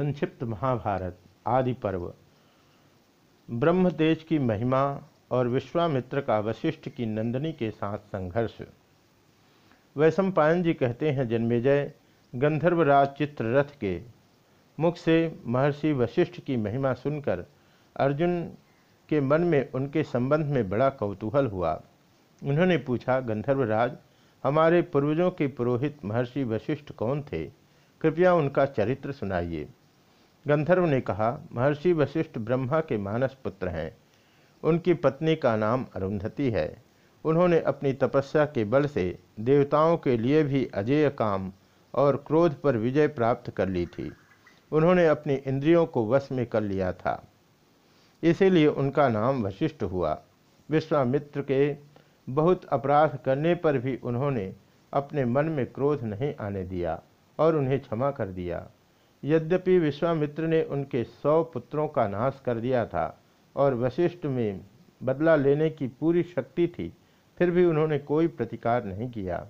संक्षिप्त महाभारत आदि पर्व ब्रह्म तेज की महिमा और विश्वामित्र का वशिष्ठ की नंदनी के साथ संघर्ष। वैशंपायन जी कहते हैं, जन्मेजय, गंधर्वराज चित्ररथ के। मुख से महर्षि वशिष्ठ की महिमा सुनकर अर्जुन के मन में उनके संबंध में बड़ा कौतूहल हुआ। उन्होंने पूछा, गंधर्वराज, हमारे पूर्वजों के पुरोहित महर्षि वशिष्ठ कौन थे? कृपया उनका चरित्र सुनाइए। गंधर्व ने कहा, महर्षि वशिष्ठ ब्रह्मा के मानस पुत्र हैं। उनकी पत्नी का नाम अरुंधति है। उन्होंने अपनी तपस्या के बल से देवताओं के लिए भी अजेय काम और क्रोध पर विजय प्राप्त कर ली थी। उन्होंने अपनी इंद्रियों को वश में कर लिया था। इसीलिए उनका नाम वशिष्ठ हुआ। विश्वामित्र के बहुत अपराध करने पर भी उन्होंने अपने मन में क्रोध नहीं आने दिया और उन्हें क्षमा कर दिया। यद्यपि विश्वामित्र ने उनके सौ पुत्रों का नाश कर दिया था और वशिष्ठ में बदला लेने की पूरी शक्ति थी, फिर भी उन्होंने कोई प्रतिकार नहीं किया।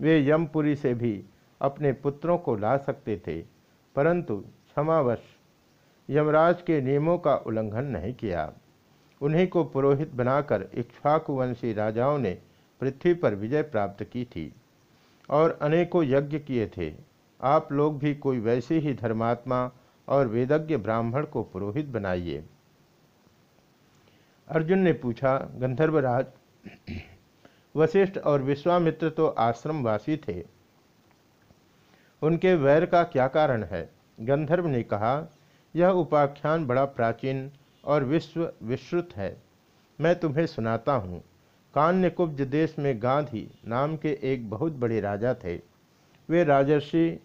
वे यमपुरी से भी अपने पुत्रों को ला सकते थे, परंतु क्षमावश यमराज के नियमों का उल्लंघन नहीं किया। उन्हीं को पुरोहित बनाकर इक्ष्वाकुवंशी राजाओं ने पृथ्वी पर विजय प्राप्त की थी और अनेकों यज्ञ किए थे। आप लोग भी कोई वैसे ही धर्मात्मा और वेदज्ञ ब्राह्मण को पुरोहित बनाइए। अर्जुन ने पूछा, गंधर्वराज, वशिष्ठ और विश्वामित्र तो आश्रमवासी थे। उनके वैर का क्या कारण है? गंधर्व ने कहा, यह उपाख्यान बड़ा प्राचीन और विश्व विश्रुत है। मैं तुम्हें सुनाता हूँ। कान्यकुब्ज देश में गांधी नाम के एक बहुत बड़े राजा थे। वे राजर्षि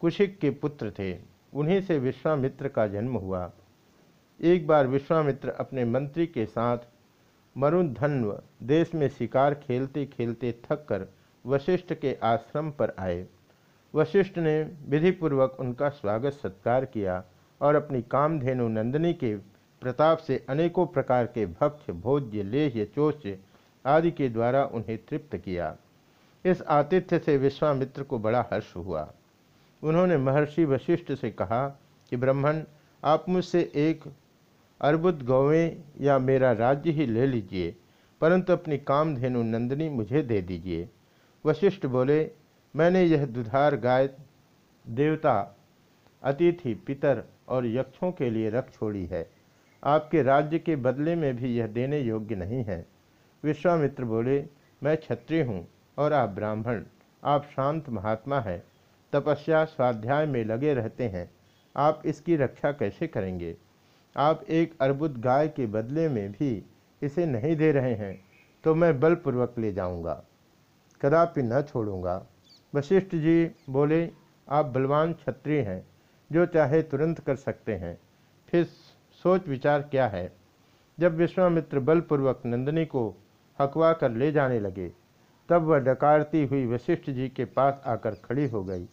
कुशिक के पुत्र थे। उन्हीं से विश्वामित्र का जन्म हुआ। एक बार विश्वामित्र अपने मंत्री के साथ मरुधन्व देश में शिकार खेलते खेलते थक कर वशिष्ठ के आश्रम पर आए। वशिष्ठ ने विधिपूर्वक उनका स्वागत सत्कार किया और अपनी कामधेनु नंदिनी के प्रताप से अनेकों प्रकार के भक्ष भोज्य, लेह्य चोष्य आदि के द्वारा उन्हें तृप्त किया। इस आतिथ्य से विश्वामित्र को बड़ा हर्ष हुआ। उन्होंने महर्षि वशिष्ठ से कहा कि ब्राह्मण, आप मुझसे एक अर्बुद गौवें या मेरा राज्य ही ले लीजिए, परंतु अपनी कामधेनु नंदिनी मुझे दे दीजिए। वशिष्ठ बोले, मैंने यह दुधार गाय, देवता, अतिथि, पितर और यक्षों के लिए रख छोड़ी है। आपके राज्य के बदले में भी यह देने योग्य नहीं है। विश्वामित्र बोले, मैं क्षत्रिय हूँ और आप ब्राह्मण, आप शांत महात्मा हैं। तपस्या स्वाध्याय में लगे रहते हैं। आप इसकी रक्षा कैसे करेंगे? आप एक अर्बुद गाय के बदले में भी इसे नहीं दे रहे हैं तो मैं बलपूर्वक ले जाऊँगा। कदापि न छोड़ूँगा। वशिष्ठ जी बोले, आप बलवान क्षत्रिय हैं, जो चाहे तुरंत कर सकते हैं। फिर सोच विचार क्या है? जब विश्वामित्र बलपूर्वक नंदिनी को हकवा कर ले जाने लगे तब वह डकारती हुई वशिष्ठ जी के पास आकर खड़ी हो गई।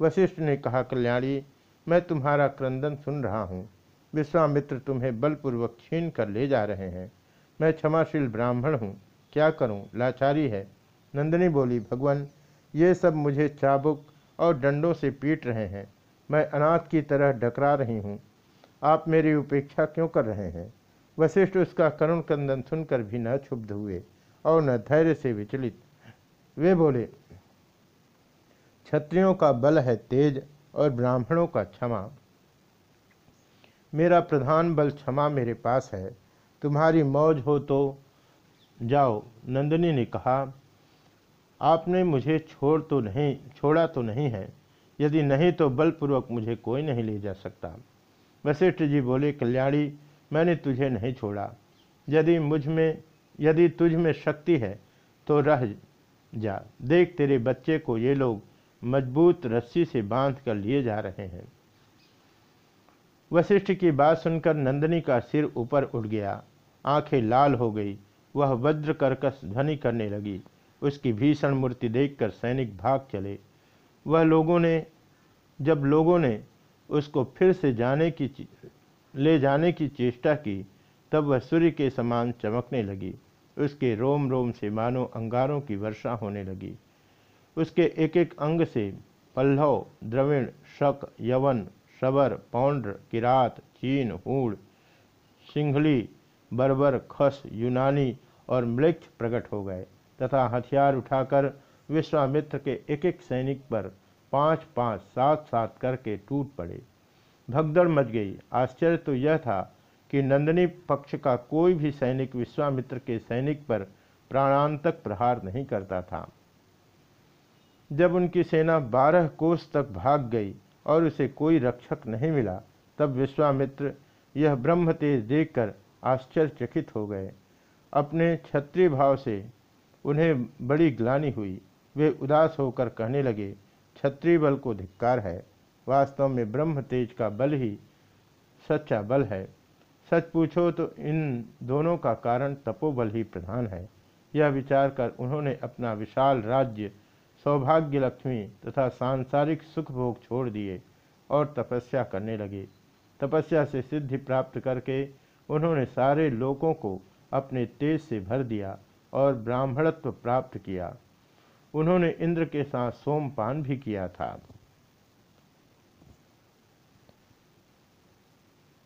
वशिष्ठ ने कहा, कल्याणी, मैं तुम्हारा क्रंदन सुन रहा हूँ। विश्वामित्र तुम्हें बलपूर्वक छीन कर ले जा रहे हैं। मैं क्षमाशील ब्राह्मण हूँ। क्या करूँ? लाचारी है नंदिनी बोली, भगवान, ये सब मुझे चाबुक और डंडों से पीट रहे हैं। मैं अनाथ की तरह डकरा रही हूँ। आप मेरी उपेक्षा क्यों कर रहे हैं? वशिष्ठ उसका करुण कंदन सुनकर भी न क्षुब्ध हुए और न धैर्य से विचलित। वे बोले, क्षत्रियों का बल है तेज और ब्राह्मणों का क्षमा। मेरा प्रधान बल क्षमा मेरे पास है। तुम्हारी मौज हो तो जाओ, नंदिनी ने कहा। आपने मुझे छोड़ तो नहीं, छोड़ा तो नहीं है। यदि नहीं तो बलपूर्वक मुझे कोई नहीं ले जा सकता। वशिष्ठ जी बोले, कल्याणी, मैंने तुझे नहीं छोड़ा। यदि मुझमें, यदि तुझ में शक्ति है तो रह जा। देख तेरे बच्चे को ये लोग मज़बूत रस्सी से बाँध कर लिए जा रहे हैं। वशिष्ठ की बात सुनकर नंदनी का सिर ऊपर उठ गया। आँखें लाल हो गई। वह वज्र कर्कश ध्वनि करने लगी। उसकी भीषण मूर्ति देखकर सैनिक भाग चले। वह लोगों ने, जब लोगों ने उसको फिर से जाने की ले जाने की चेष्टा की, तब वह सूर्य के समान चमकने लगी। उसके रोम रोम से मानो अंगारों की वर्षा होने लगी। उसके एक एक अंग से पल्लव द्रविण शक, यवन, शबर, पौंड्र, किरात, चीन हूण सिंघली, बर्बर, खस, यूनानी और मृक्ष प्रकट हो गए तथा हथियार उठाकर विश्वामित्र के एक एक सैनिक पर पाँच पाँच सात सात करके टूट पड़े। भगदड़ मच गई। आश्चर्य तो यह था कि नंदनी पक्ष का कोई भी सैनिक विश्वामित्र के सैनिक पर प्राणांतक प्रहार नहीं करता था। जब उनकी सेना बारह कोस तक भाग गई और उसे कोई रक्षक नहीं मिला, तब विश्वामित्र यह ब्रह्म तेज देखकर आश्चर्यचकित हो गए। अपने क्षत्रिय भाव से उन्हें बड़ी ग्लानी हुई। वे उदास होकर कहने लगे, क्षत्रिय बल को धिक्कार है। वास्तव में ब्रह्म तेज का बल ही सच्चा बल है। सच पूछो तो इन दोनों का कारण तपोबल ही प्रधान है। यह विचार कर उन्होंने अपना विशाल राज्य सौभाग्य लक्ष्मी तथा सांसारिक सुख भोग छोड़ दिए और तपस्या करने लगे। तपस्या से सिद्धि प्राप्त करके उन्होंने सारे लोगों को अपने तेज से भर दिया और ब्राह्मणत्व प्राप्त किया। उन्होंने इंद्र के साथ सोमपान भी किया था।